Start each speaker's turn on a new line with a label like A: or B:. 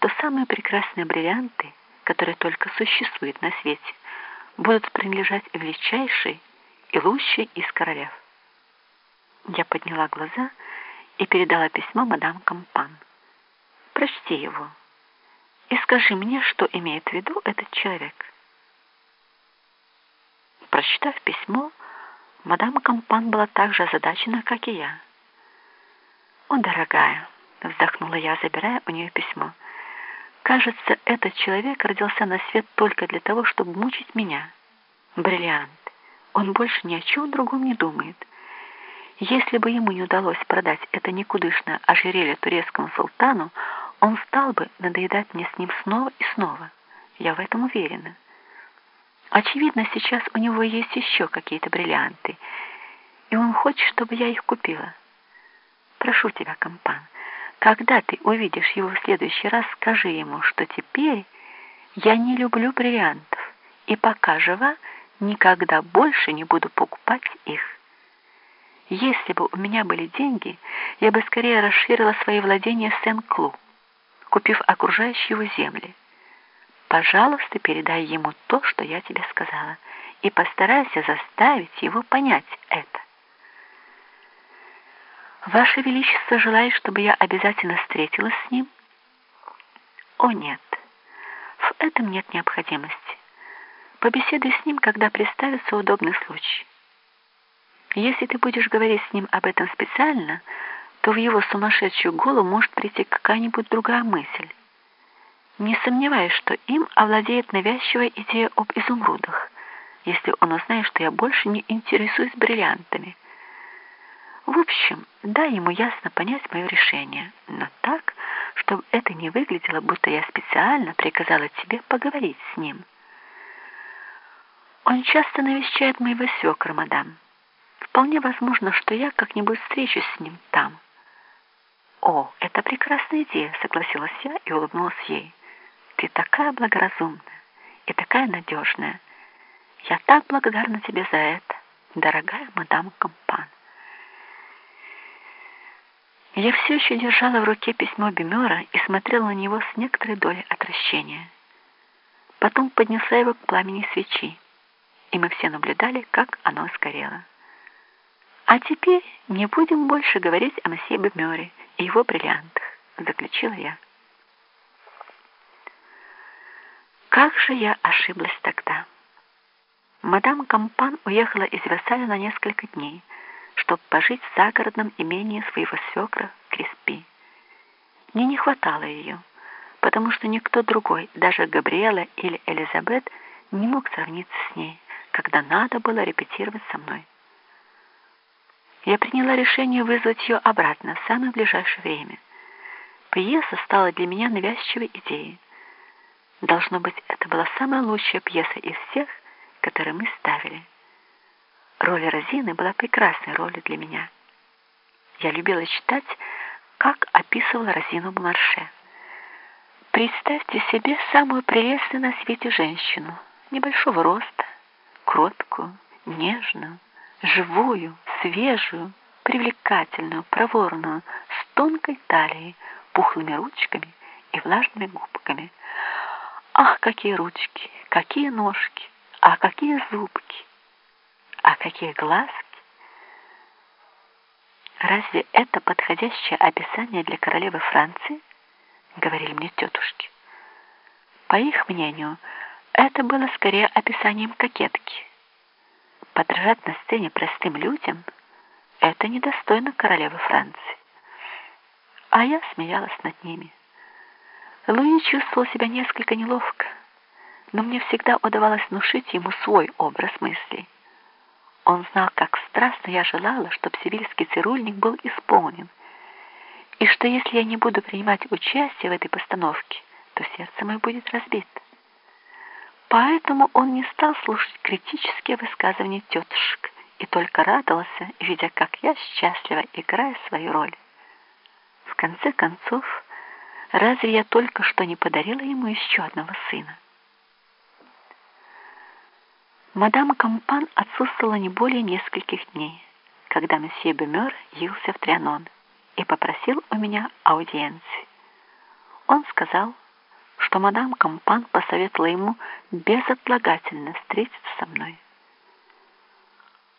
A: что самые прекрасные бриллианты, которые только существуют на свете, будут принадлежать величайшей и лучшей из королев. Я подняла глаза и передала письмо мадам Кампан. «Прочти его и скажи мне, что имеет в виду этот человек». Прочитав письмо, мадам Кампан была так же озадачена, как и я. «О, дорогая!» — вздохнула я, забирая у нее письмо. «Кажется, этот человек родился на свет только для того, чтобы мучить меня. Бриллиант. Он больше ни о чем другом не думает. Если бы ему не удалось продать это никудышное ожерелье турецкому султану, он стал бы надоедать мне с ним снова и снова. Я в этом уверена. Очевидно, сейчас у него есть еще какие-то бриллианты, и он хочет, чтобы я их купила. Прошу тебя, компан, когда ты увидишь его в следующий раз, скажи ему, что теперь я не люблю бриллиантов, и пока жива, никогда больше не буду покупать их. Если бы у меня были деньги, я бы скорее расширила свои владения в Сен-Клу, купив окружающие его земли. Пожалуйста, передай ему то, что я тебе сказала, и постарайся заставить его понять это. Ваше Величество желает, чтобы я обязательно встретилась с ним? О, нет, в этом нет необходимости. Побеседуй с ним, когда представится удобный случай. Если ты будешь говорить с ним об этом специально, то в его сумасшедшую голову может прийти какая-нибудь другая мысль. Не сомневаюсь, что им овладеет навязчивая идея об изумрудах, если он узнает, что я больше не интересуюсь бриллиантами. В общем, дай ему ясно понять мое решение, но так, чтобы это не выглядело, будто я специально приказала тебе поговорить с ним. Он часто навещает моего свекра, мадам. Вполне возможно, что я как-нибудь встречусь с ним там. О, это прекрасная идея, согласилась я и улыбнулась ей. Ты такая благоразумная и такая надежная. Я так благодарна тебе за это, дорогая мадам Компан. Я все еще держала в руке письмо Бемера и смотрела на него с некоторой долей отвращения. Потом поднесла его к пламени свечи, и мы все наблюдали, как оно сгорело. А теперь не будем больше говорить о месье Бемере и его бриллиантах, заключила я. Как же я ошиблась тогда. Мадам Кампан уехала из Версаля на несколько дней, чтобы пожить в загородном имении своего свекра Криспи. Мне не хватало ее, потому что никто другой, даже Габриэла или Элизабет, не мог сравниться с ней, когда надо было репетировать со мной. Я приняла решение вызвать ее обратно в самое ближайшее время. Пьеса стала для меня навязчивой идеей. Должно быть, это была самая лучшая пьеса из всех, которые мы ставили. Роль Розины была прекрасной ролью для меня. Я любила читать, как описывала Розину Марше. Представьте себе самую прелестную на свете женщину, небольшого роста, кроткую, нежную, живую, свежую, привлекательную, проворную, с тонкой талией, пухлыми ручками и влажными губками. Ах, какие ручки, какие ножки, а какие зубки, а какие глазки! Разве это подходящее описание для королевы Франции? Говорили мне тетушки. По их мнению, это было скорее описанием кокетки подражать на сцене простым людям — это недостойно королевы Франции. А я смеялась над ними. Луи чувствовал себя несколько неловко, но мне всегда удавалось внушить ему свой образ мыслей. Он знал, как страстно я желала, чтобы сибирский цирульник был исполнен, и что если я не буду принимать участие в этой постановке, то сердце мое будет разбито. Поэтому он не стал слушать критические высказывания тетушек и только радовался, видя, как я счастливо играю свою роль. В конце концов, разве я только что не подарила ему еще одного сына? Мадам Кампан отсутствовала не более нескольких дней, когда месье Бемер явился в Трианон и попросил у меня аудиенции. Он сказал, что мадам Кампан посоветовала ему безотлагательно встретиться со мной.